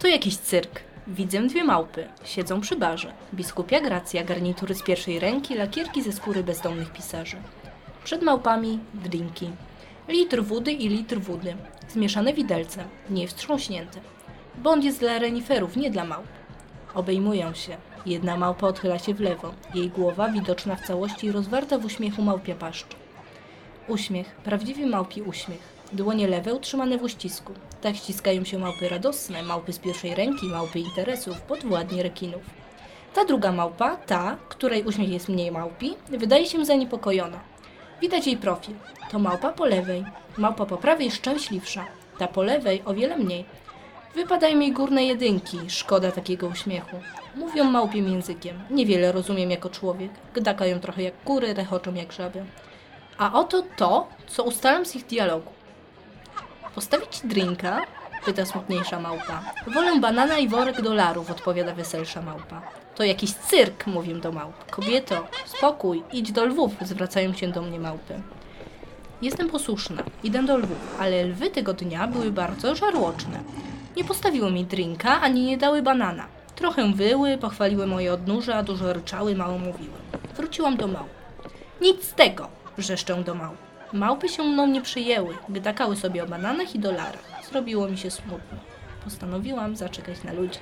To jakiś cyrk. Widzę dwie małpy. Siedzą przy barze. Biskupia Gracja, garnitury z pierwszej ręki, lakierki ze skóry bezdomnych pisarzy. Przed małpami drinki. Litr wody i litr wody. Zmieszane widelcem, nie wstrząśnięte. Bądź jest dla reniferów, nie dla małp. Obejmują się. Jedna małpa odchyla się w lewo. Jej głowa, widoczna w całości, rozwarta w uśmiechu małpia paszcz. Uśmiech, prawdziwy małpi uśmiech. Dłonie lewe utrzymane w uścisku. Tak ściskają się małpy radosne, małpy z pierwszej ręki, małpy interesów, podwładnie rekinów. Ta druga małpa, ta, której uśmiech jest mniej małpi, wydaje się zaniepokojona. Widać jej profil. To małpa po lewej. Małpa po prawej szczęśliwsza. Ta po lewej o wiele mniej. Wypadają mi górne jedynki, szkoda takiego uśmiechu. Mówią małpim językiem. Niewiele rozumiem jako człowiek. Gdakają trochę jak kury, rechoczą jak żaby. A oto to, co ustalam z ich dialogu. Postawić drinka? Pyta smutniejsza małpa. Wolę banana i worek dolarów, odpowiada weselsza małpa. To jakiś cyrk, mówię do małp. Kobieto, spokój, idź do lwów, zwracają się do mnie małpy. Jestem posłuszna, idę do lwów, ale lwy tego dnia były bardzo żarłoczne. Nie postawiły mi drinka, ani nie dały banana. Trochę wyły, pochwaliły moje odnóże, a dużo ryczały, mało mówiły. Wróciłam do małp. Nic z tego, wrzeszczę do małp. Małpy się mną nie przyjęły, gdakały sobie o bananach i dolarach. Zrobiło mi się smutno. Postanowiłam zaczekać na ludzi.